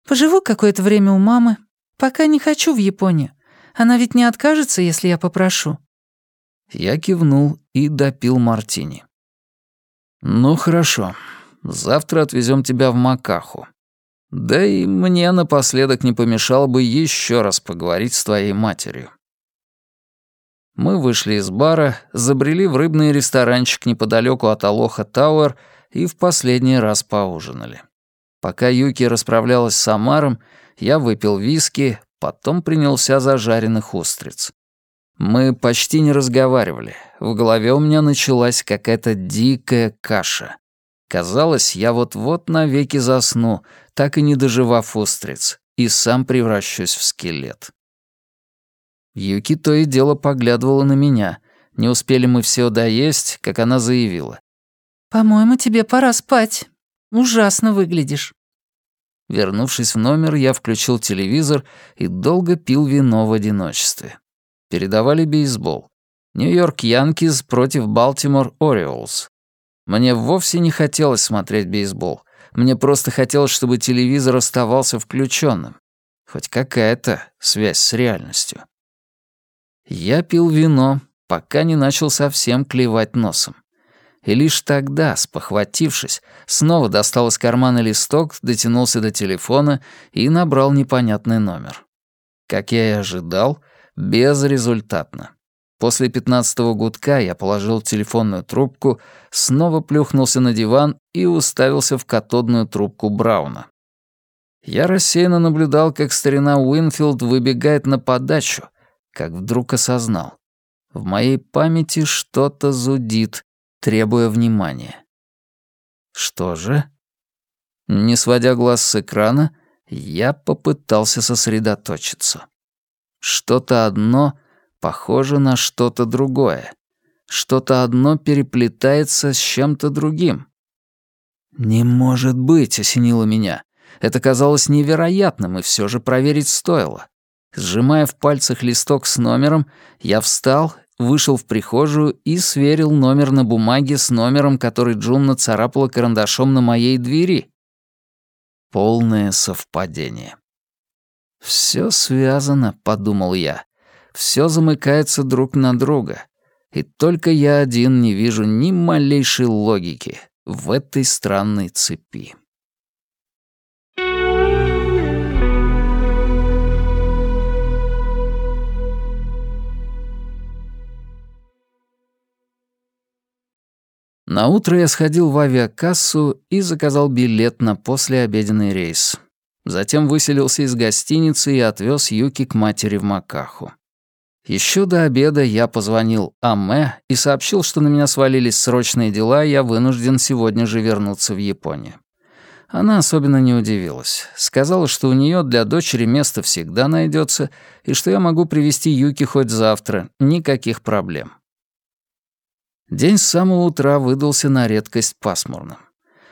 «Поживу какое-то время у мамы. Пока не хочу в Японию. Она ведь не откажется, если я попрошу». Я кивнул и допил мартини. «Ну хорошо. Завтра отвезем тебя в Макаху. Да и мне напоследок не помешало бы еще раз поговорить с твоей матерью. Мы вышли из бара, забрели в рыбный ресторанчик неподалеку от Алоха Тауэр и в последний раз поужинали. Пока Юки расправлялась с Самаром, я выпил виски, потом принялся за жареных устриц. Мы почти не разговаривали. В голове у меня началась какая-то дикая каша. Казалось, я вот-вот навеки засну, так и не доживав устриц, и сам превращусь в скелет. Юки то и дело поглядывала на меня. Не успели мы все доесть, как она заявила. «По-моему, тебе пора спать. Ужасно выглядишь». Вернувшись в номер, я включил телевизор и долго пил вино в одиночестве. Передавали бейсбол. Нью-Йорк Янкиз против Балтимор Ориолс. Мне вовсе не хотелось смотреть бейсбол. Мне просто хотелось, чтобы телевизор оставался включенным. Хоть какая-то связь с реальностью. Я пил вино, пока не начал совсем клевать носом. И лишь тогда, спохватившись, снова достал из кармана листок, дотянулся до телефона и набрал непонятный номер. Как я и ожидал, безрезультатно. После пятнадцатого гудка я положил телефонную трубку, снова плюхнулся на диван и уставился в катодную трубку Брауна. Я рассеянно наблюдал, как старина Уинфилд выбегает на подачу, как вдруг осознал. В моей памяти что-то зудит, требуя внимания. Что же? Не сводя глаз с экрана, я попытался сосредоточиться. Что-то одно — похоже на что-то другое. Что-то одно переплетается с чем-то другим. «Не может быть!» — осенило меня. Это казалось невероятным, и все же проверить стоило. Сжимая в пальцах листок с номером, я встал, вышел в прихожую и сверил номер на бумаге с номером, который Джун нацарапала карандашом на моей двери. Полное совпадение. «Все связано», — подумал я. «Все замыкается друг на друга. И только я один не вижу ни малейшей логики в этой странной цепи». На утро я сходил в авиакассу и заказал билет на послеобеденный рейс. Затем выселился из гостиницы и отвез Юки к матери в Макаху. Еще до обеда я позвонил Аме и сообщил, что на меня свалились срочные дела, и я вынужден сегодня же вернуться в Японию. Она особенно не удивилась. Сказала, что у нее для дочери место всегда найдется, и что я могу привести Юки хоть завтра, никаких проблем. День с самого утра выдался на редкость пасмурным.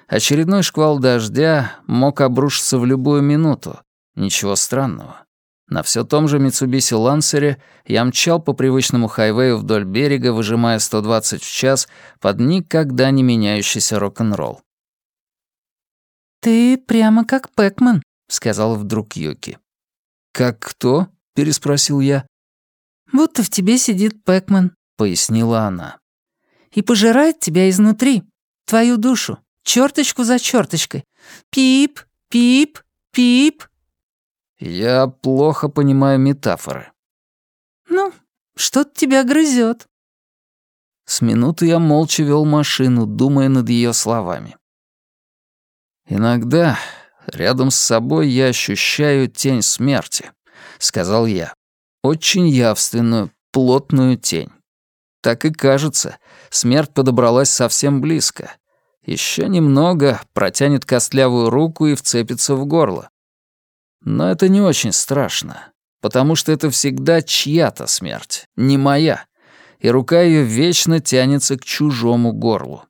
Очередной шквал дождя мог обрушиться в любую минуту. Ничего странного. На все том же Митсубиси Лансере я мчал по привычному хайвею вдоль берега, выжимая 120 в час под никогда не меняющийся рок-н-ролл. «Ты прямо как Пэкман», — сказал вдруг Юки. «Как кто?» — переспросил я. «Будто в тебе сидит Пэкман», — пояснила она и пожирает тебя изнутри, твою душу, черточку за черточкой. Пип, пип, пип. Я плохо понимаю метафоры. Ну, что-то тебя грызет. С минуты я молча вел машину, думая над ее словами. «Иногда рядом с собой я ощущаю тень смерти», — сказал я. «Очень явственную, плотную тень. Так и кажется, смерть подобралась совсем близко. Еще немного, протянет костлявую руку и вцепится в горло. Но это не очень страшно, потому что это всегда чья-то смерть, не моя, и рука ее вечно тянется к чужому горлу.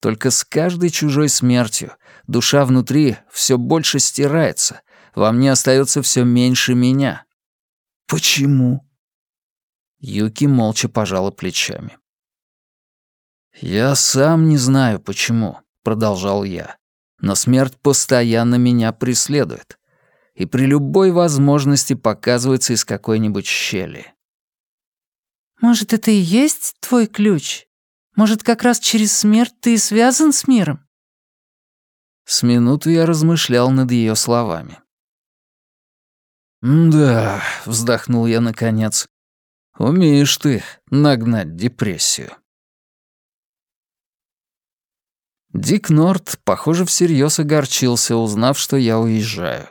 Только с каждой чужой смертью душа внутри все больше стирается, во мне остается все меньше меня. Почему? Юки молча пожала плечами. «Я сам не знаю, почему», — продолжал я. «Но смерть постоянно меня преследует. И при любой возможности показывается из какой-нибудь щели». «Может, это и есть твой ключ? Может, как раз через смерть ты и связан с миром?» С минуту я размышлял над ее словами. «Да», — вздохнул я наконец, Умеешь ты нагнать депрессию. Дик Норт, похоже, всерьез огорчился, узнав, что я уезжаю.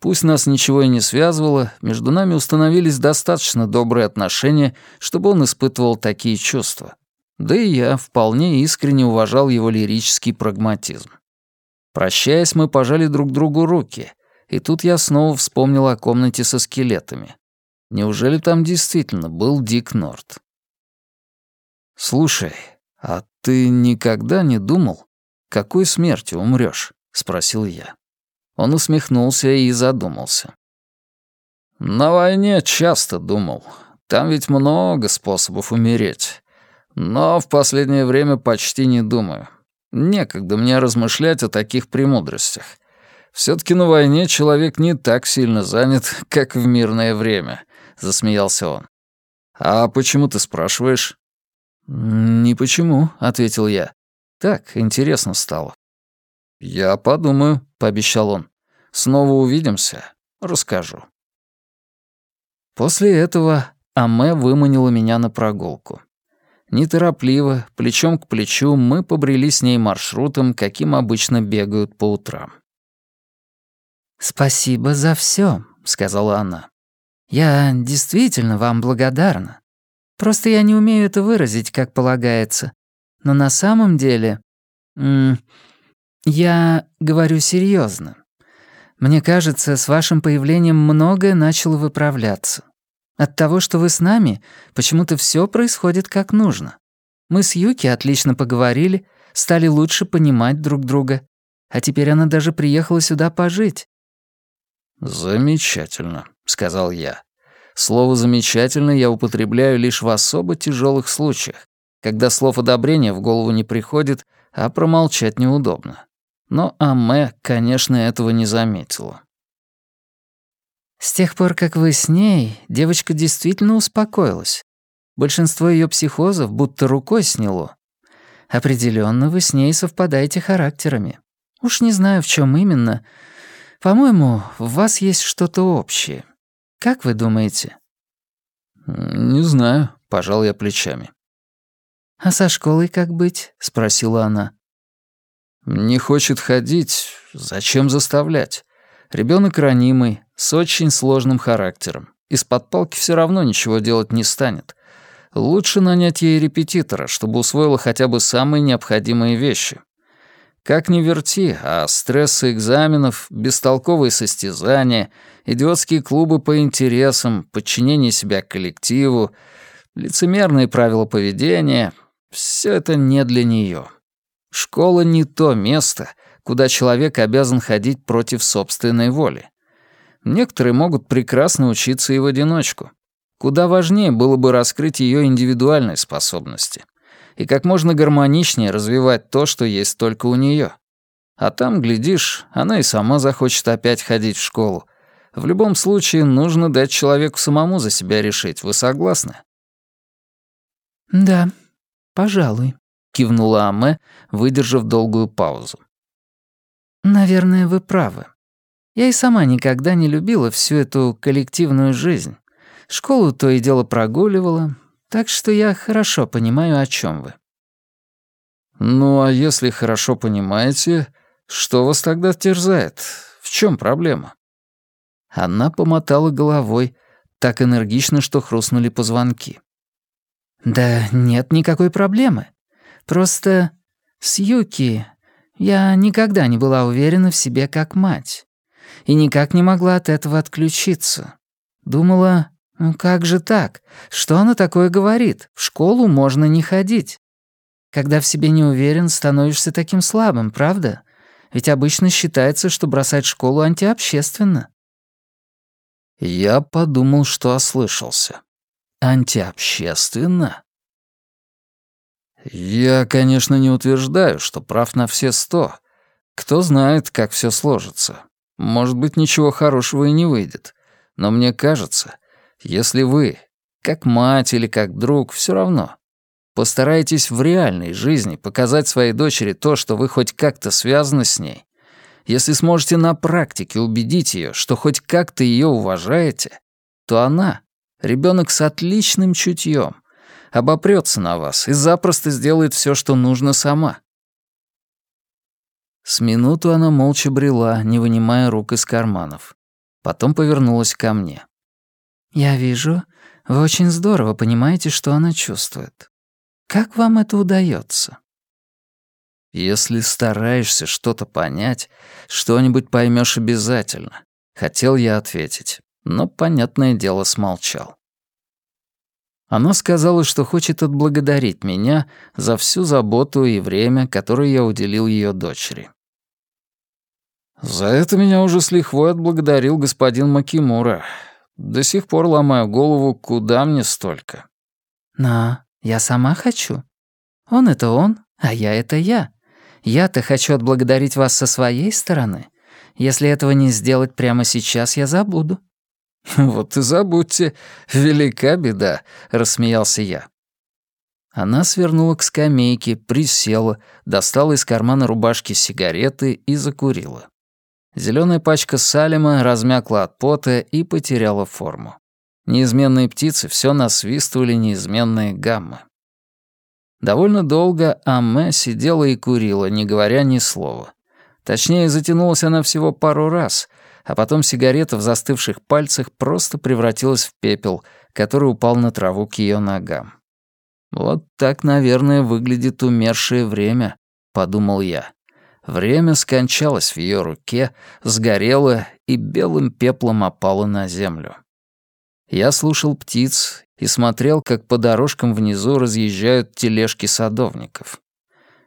Пусть нас ничего и не связывало, между нами установились достаточно добрые отношения, чтобы он испытывал такие чувства. Да и я вполне искренне уважал его лирический прагматизм. Прощаясь, мы пожали друг другу руки, и тут я снова вспомнил о комнате со скелетами. Неужели там действительно был Дик Норт? «Слушай, а ты никогда не думал, какой смертью умрёшь?» — спросил я. Он усмехнулся и задумался. «На войне часто думал. Там ведь много способов умереть. Но в последнее время почти не думаю. Некогда мне размышлять о таких премудростях. все таки на войне человек не так сильно занят, как в мирное время. — засмеялся он. «А почему ты спрашиваешь?» «Не почему», — ответил я. «Так, интересно стало». «Я подумаю», — пообещал он. «Снова увидимся. Расскажу». После этого Аме выманила меня на прогулку. Неторопливо, плечом к плечу, мы побрели с ней маршрутом, каким обычно бегают по утрам. «Спасибо за все, сказала она. Я действительно вам благодарна. Просто я не умею это выразить, как полагается. Но на самом деле... М я говорю серьезно. Мне кажется, с вашим появлением многое начало выправляться. От того, что вы с нами, почему-то все происходит как нужно. Мы с Юки отлично поговорили, стали лучше понимать друг друга. А теперь она даже приехала сюда пожить». «Замечательно», — сказал я. Слово «замечательно» я употребляю лишь в особо тяжелых случаях, когда слов одобрения в голову не приходит, а промолчать неудобно. Но Аме, конечно, этого не заметила. «С тех пор, как вы с ней, девочка действительно успокоилась. Большинство ее психозов будто рукой сняло. Определенно вы с ней совпадаете характерами. Уж не знаю, в чем именно. По-моему, в вас есть что-то общее. Как вы думаете?» «Не знаю», — пожал я плечами. «А со школой как быть?» — спросила она. «Не хочет ходить. Зачем заставлять? Ребенок ранимый, с очень сложным характером. Из-под палки все равно ничего делать не станет. Лучше нанять ей репетитора, чтобы усвоила хотя бы самые необходимые вещи. Как ни верти, а стрессы экзаменов, бестолковые состязания, идиотские клубы по интересам, подчинение себя коллективу, лицемерные правила поведения — все это не для нее. Школа не то место, куда человек обязан ходить против собственной воли. Некоторые могут прекрасно учиться и в одиночку. Куда важнее было бы раскрыть ее индивидуальные способности и как можно гармоничнее развивать то, что есть только у нее. А там, глядишь, она и сама захочет опять ходить в школу. В любом случае, нужно дать человеку самому за себя решить. Вы согласны? «Да, пожалуй», — кивнула Аме, выдержав долгую паузу. «Наверное, вы правы. Я и сама никогда не любила всю эту коллективную жизнь. Школу то и дело прогуливала, так что я хорошо понимаю, о чем вы». «Ну, а если хорошо понимаете, что вас тогда терзает? В чем проблема?» Она помотала головой, так энергично, что хрустнули позвонки. «Да нет никакой проблемы. Просто с Юки я никогда не была уверена в себе как мать. И никак не могла от этого отключиться. Думала, ну как же так? Что она такое говорит? В школу можно не ходить. Когда в себе не уверен, становишься таким слабым, правда? Ведь обычно считается, что бросать школу антиобщественно. Я подумал, что ослышался. Антиобщественно? Я, конечно, не утверждаю, что прав на все сто. Кто знает, как все сложится. Может быть, ничего хорошего и не выйдет. Но мне кажется, если вы, как мать или как друг, все равно, постарайтесь в реальной жизни показать своей дочери то, что вы хоть как-то связаны с ней, если сможете на практике убедить ее, что хоть как-то ее уважаете, то она, ребенок с отличным чутьем, обопрется на вас и запросто сделает все, что нужно сама. С минуту она молча брела, не вынимая рук из карманов. Потом повернулась ко мне. «Я вижу, вы очень здорово понимаете, что она чувствует. Как вам это удается? «Если стараешься что-то понять, что-нибудь поймешь обязательно», — хотел я ответить, но, понятное дело, смолчал. Она сказала, что хочет отблагодарить меня за всю заботу и время, которое я уделил ее дочери. За это меня уже с лихвой отблагодарил господин Макимура. До сих пор ломаю голову, куда мне столько. «На, я сама хочу. Он — это он, а я — это я. Я-то хочу отблагодарить вас со своей стороны. Если этого не сделать прямо сейчас, я забуду». «Вот и забудьте, велика беда», — рассмеялся я. Она свернула к скамейке, присела, достала из кармана рубашки сигареты и закурила. Зеленая пачка салима размякла от пота и потеряла форму. Неизменные птицы все насвистывали неизменные гаммы. Довольно долго Амме сидела и курила, не говоря ни слова. Точнее, затянулась она всего пару раз, а потом сигарета в застывших пальцах просто превратилась в пепел, который упал на траву к ее ногам. «Вот так, наверное, выглядит умершее время», — подумал я. Время скончалось в ее руке, сгорело и белым пеплом опало на землю. Я слушал птиц и смотрел, как по дорожкам внизу разъезжают тележки садовников.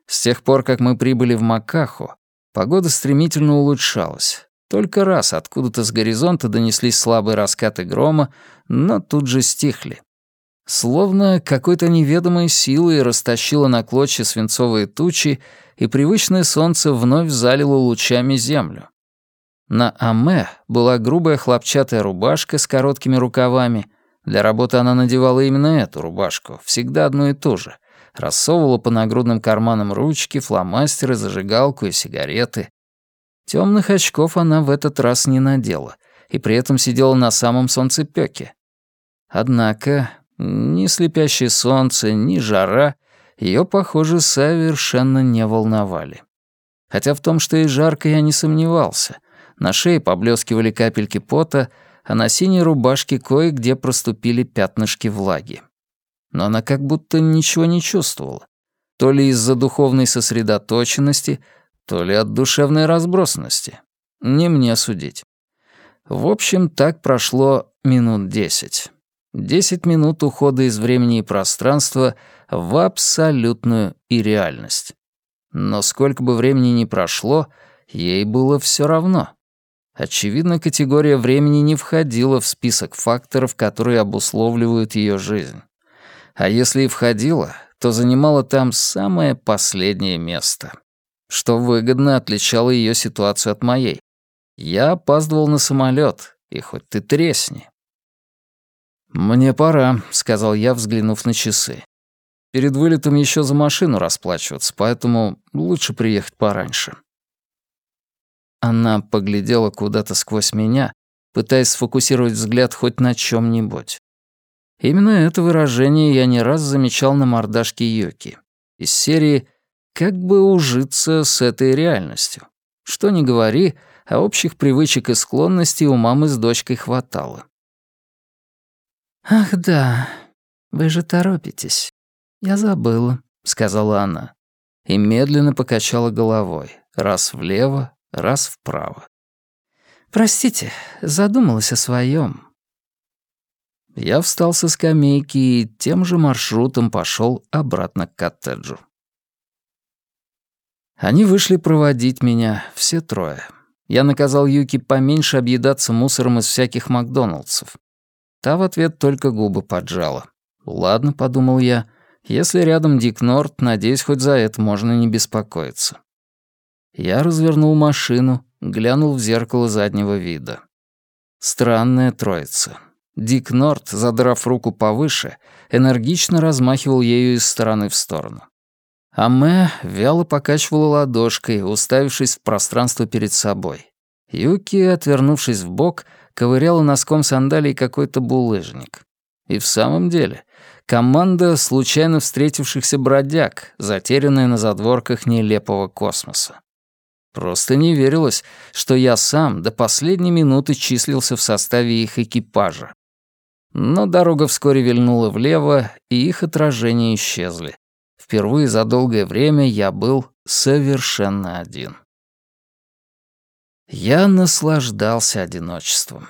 С тех пор, как мы прибыли в Макахо, погода стремительно улучшалась. Только раз откуда-то с горизонта донеслись слабые раскаты грома, но тут же стихли. Словно какой-то неведомой силой растащило на клочья свинцовые тучи, и привычное солнце вновь залило лучами землю. На Аме была грубая хлопчатая рубашка с короткими рукавами. Для работы она надевала именно эту рубашку, всегда одну и ту же. Рассовывала по нагрудным карманам ручки, фломастеры, зажигалку и сигареты. Темных очков она в этот раз не надела, и при этом сидела на самом солнцепёке. Однако ни слепящее солнце, ни жара ее, похоже, совершенно не волновали. Хотя в том, что ей жарко, я не сомневался. На шее поблескивали капельки пота, а на синей рубашке кое-где проступили пятнышки влаги. Но она как будто ничего не чувствовала. То ли из-за духовной сосредоточенности, то ли от душевной разбросанности. Не мне судить. В общем, так прошло минут десять. Десять минут ухода из времени и пространства в абсолютную ирреальность. Но сколько бы времени ни прошло, ей было все равно. Очевидно, категория времени не входила в список факторов, которые обусловливают ее жизнь. А если и входила, то занимала там самое последнее место, что выгодно отличало ее ситуацию от моей. Я опаздывал на самолет, и хоть ты тресни. «Мне пора», — сказал я, взглянув на часы. «Перед вылетом еще за машину расплачиваться, поэтому лучше приехать пораньше». Она поглядела куда-то сквозь меня, пытаясь сфокусировать взгляд хоть на чем нибудь Именно это выражение я не раз замечал на мордашке Йоки. Из серии «Как бы ужиться с этой реальностью?» Что ни говори, а общих привычек и склонностей у мамы с дочкой хватало. «Ах да, вы же торопитесь. Я забыла», — сказала она. И медленно покачала головой, раз влево, раз вправо. «Простите, задумалась о своем. Я встал со скамейки и тем же маршрутом пошел обратно к коттеджу. Они вышли проводить меня, все трое. Я наказал Юки поменьше объедаться мусором из всяких Макдоналдсов. Та в ответ только губы поджала. «Ладно», — подумал я, — «если рядом Дик Норт, надеюсь, хоть за это можно не беспокоиться». Я развернул машину, глянул в зеркало заднего вида. Странная троица. Дик Норт, задрав руку повыше, энергично размахивал ею из стороны в сторону. А Мэ вяло покачивала ладошкой, уставившись в пространство перед собой. Юки, отвернувшись в бок, ковыряла носком сандалий какой-то булыжник. И в самом деле, команда случайно встретившихся бродяг, затерянная на задворках нелепого космоса. Просто не верилось, что я сам до последней минуты числился в составе их экипажа. Но дорога вскоре вильнула влево, и их отражения исчезли. Впервые за долгое время я был совершенно один. Я наслаждался одиночеством.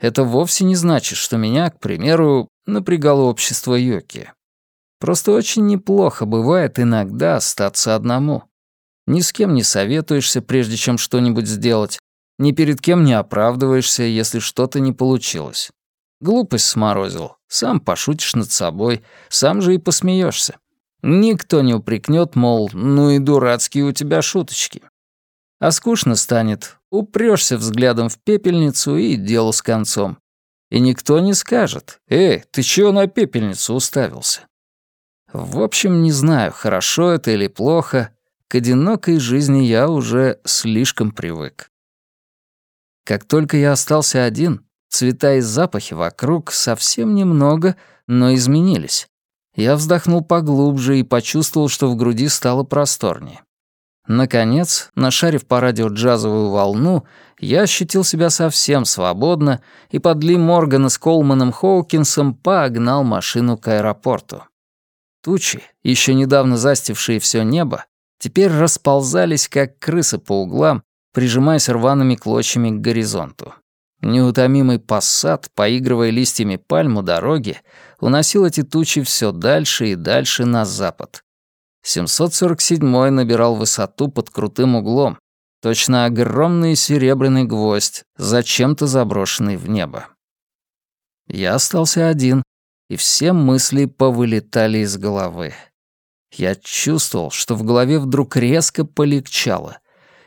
Это вовсе не значит, что меня, к примеру, напрягало общество Йоки. Просто очень неплохо бывает иногда остаться одному. Ни с кем не советуешься, прежде чем что-нибудь сделать, ни перед кем не оправдываешься, если что-то не получилось. Глупость сморозил, сам пошутишь над собой, сам же и посмеешься. Никто не упрекнет, мол, ну и дурацкие у тебя шуточки. А скучно станет, упрёшься взглядом в пепельницу и дело с концом. И никто не скажет, «Эй, ты чего на пепельницу уставился?» В общем, не знаю, хорошо это или плохо, к одинокой жизни я уже слишком привык. Как только я остался один, цвета и запахи вокруг совсем немного, но изменились. Я вздохнул поглубже и почувствовал, что в груди стало просторнее. Наконец, нашарив по радио джазовую волну, я ощутил себя совсем свободно и под Ли Моргана с Колманом Хоукинсом погнал машину к аэропорту. Тучи, еще недавно застившие все небо, теперь расползались, как крысы по углам, прижимаясь рваными клочьями к горизонту. Неутомимый пассат, поигрывая листьями пальму дороги, уносил эти тучи все дальше и дальше на запад. 747-й набирал высоту под крутым углом, точно огромный серебряный гвоздь, зачем-то заброшенный в небо. Я остался один, и все мысли повылетали из головы. Я чувствовал, что в голове вдруг резко полегчало,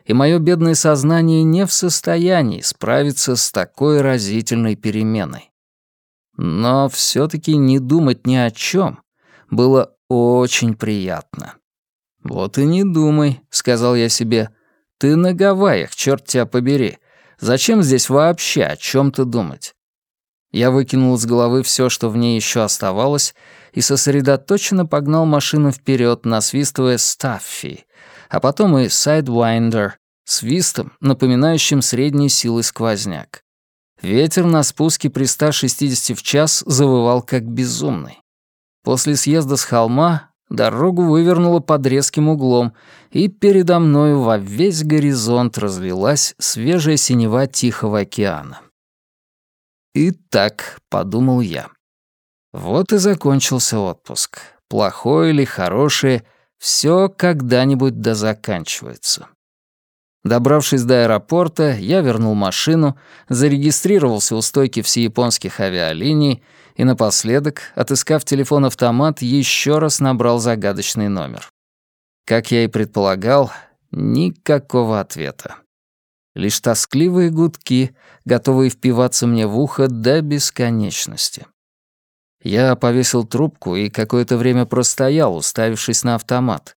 и мое бедное сознание не в состоянии справиться с такой разительной переменой. Но все-таки не думать ни о чем было очень приятно. «Вот и не думай», — сказал я себе. «Ты на Гавайях, черт тебя побери. Зачем здесь вообще о чем-то думать?» Я выкинул из головы все, что в ней еще оставалось, и сосредоточенно погнал машину вперед, насвистывая «Stuffy», а потом и «Sidewinder», свистом, напоминающим средней силы сквозняк. Ветер на спуске при 160 в час завывал как безумный. После съезда с холма дорогу вывернуло под резким углом, и передо мною во весь горизонт разлилась свежая синева Тихого океана. «Итак», — подумал я, — «вот и закончился отпуск. Плохой или хороший, все когда-нибудь да заканчивается». Добравшись до аэропорта, я вернул машину, зарегистрировался у стойки всеяпонских авиалиний и напоследок, отыскав телефон-автомат, еще раз набрал загадочный номер. Как я и предполагал, никакого ответа. Лишь тоскливые гудки, готовые впиваться мне в ухо до бесконечности. Я повесил трубку и какое-то время простоял, уставившись на автомат.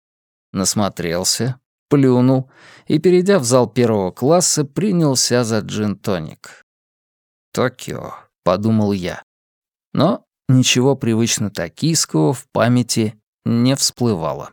Насмотрелся, плюнул и, перейдя в зал первого класса, принялся за джин-тоник. «Токио», — подумал я. Но ничего привычно токийского в памяти не всплывало.